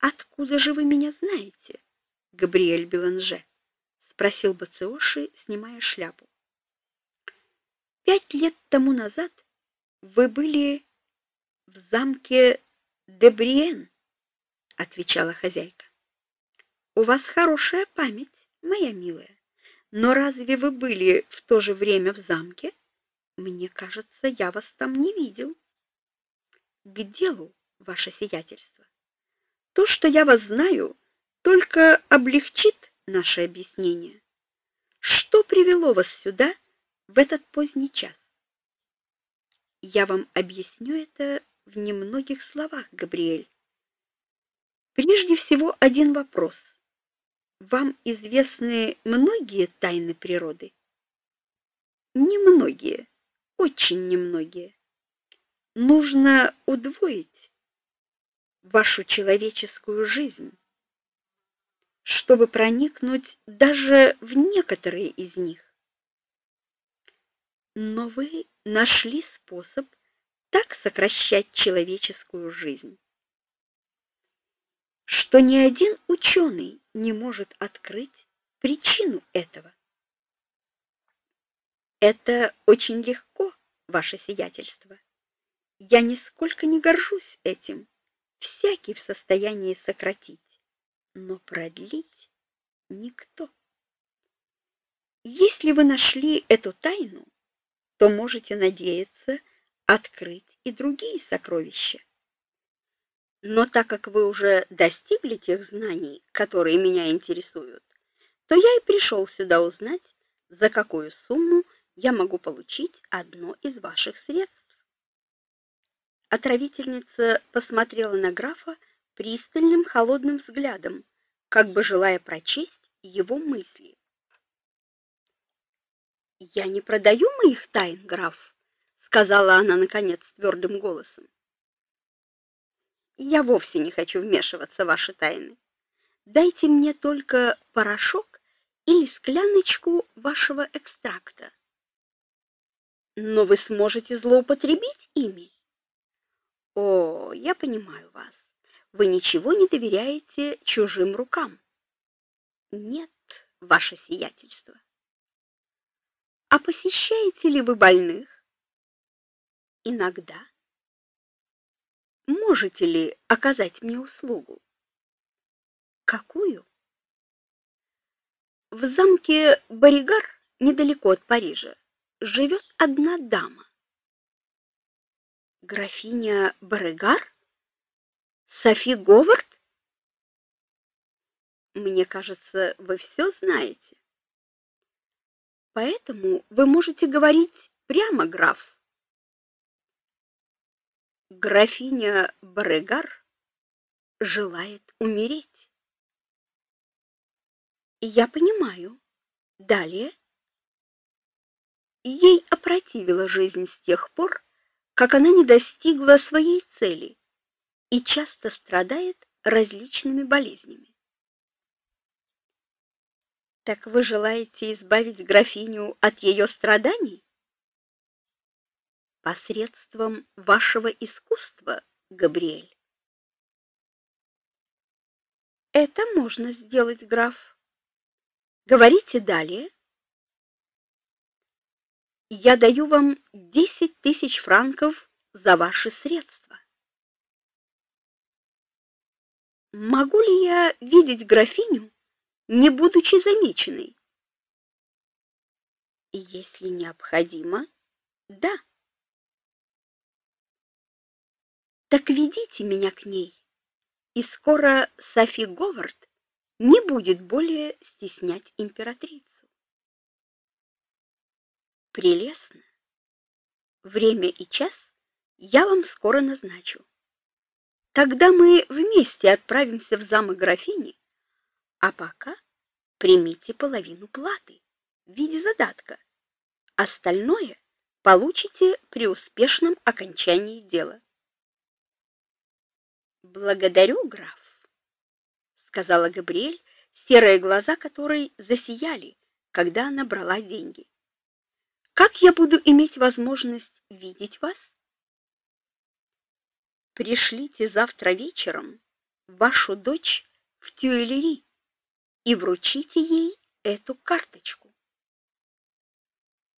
Откуда же вы меня знаете, Габриэль Беланже? спросил Бациоши, снимая шляпу. Пять лет тому назад вы были в замке Дебриен, отвечала хозяйка. У вас хорошая память, моя милая. Но разве вы были в то же время в замке? Мне кажется, я вас там не видел. К делу, ваше сиятельство. То, что я вас знаю, только облегчит наше объяснение. Что привело вас сюда в этот поздний час? Я вам объясню это в немногих словах, Габриэль. Прежде всего, один вопрос. Вам известны многие тайны природы? Немногие, очень немногие. Нужно удвоить вашу человеческую жизнь, чтобы проникнуть даже в некоторые из них. Но вы нашли способ так сокращать человеческую жизнь, что ни один ученый не может открыть причину этого. Это очень легко, ваше сиятельство. Я нисколько не горжусь этим. Всякий в состоянии сократить, но продлить никто. Если вы нашли эту тайну, то можете надеяться открыть и другие сокровища. Но так как вы уже достигли тех знаний, которые меня интересуют, то я и пришел сюда узнать, за какую сумму я могу получить одно из ваших средств. Отравительница посмотрела на графа пристальным холодным взглядом, как бы желая прочесть его мысли. Я не продаю моих тайн, граф, сказала она наконец твердым голосом. Я вовсе не хочу вмешиваться в ваши тайны. Дайте мне только порошок или скляночку вашего экстракта. Но вы сможете злоупотребить ими. О, я понимаю вас. Вы ничего не доверяете чужим рукам. Нет, ваше сиятельство. А посещаете ли вы больных? Иногда. Можете ли оказать мне услугу? Какую? В замке Боригар, недалеко от Парижа, живет одна дама. Графиня Боригар? Софи Говард? Мне кажется, вы все знаете. Поэтому вы можете говорить прямо, граф. Графиня Брегар желает умереть. Я понимаю. Далее ей опротивила жизнь с тех пор, как она не достигла своей цели и часто страдает различными болезнями. Так вы желаете избавить графиню от ее страданий? посредством вашего искусства, Габриэль. Это можно сделать, граф. Говорите далее. Я даю вам десять тысяч франков за ваши средства. Могу ли я видеть графиню, не будучи замеченной? Если необходимо, да. Так ведите меня к ней, и скоро Софи Говард не будет более стеснять императрицу. Прелестно. Время и час я вам скоро назначу. Тогда мы вместе отправимся в замок графини, а пока примите половину платы в виде задатка. Остальное получите при успешном окончании дела. Благодарю, граф, сказала Габриэль, серые глаза которой засияли, когда она брала деньги. Как я буду иметь возможность видеть вас? Пришлите завтра вечером вашу дочь в Тюильри и вручите ей эту карточку.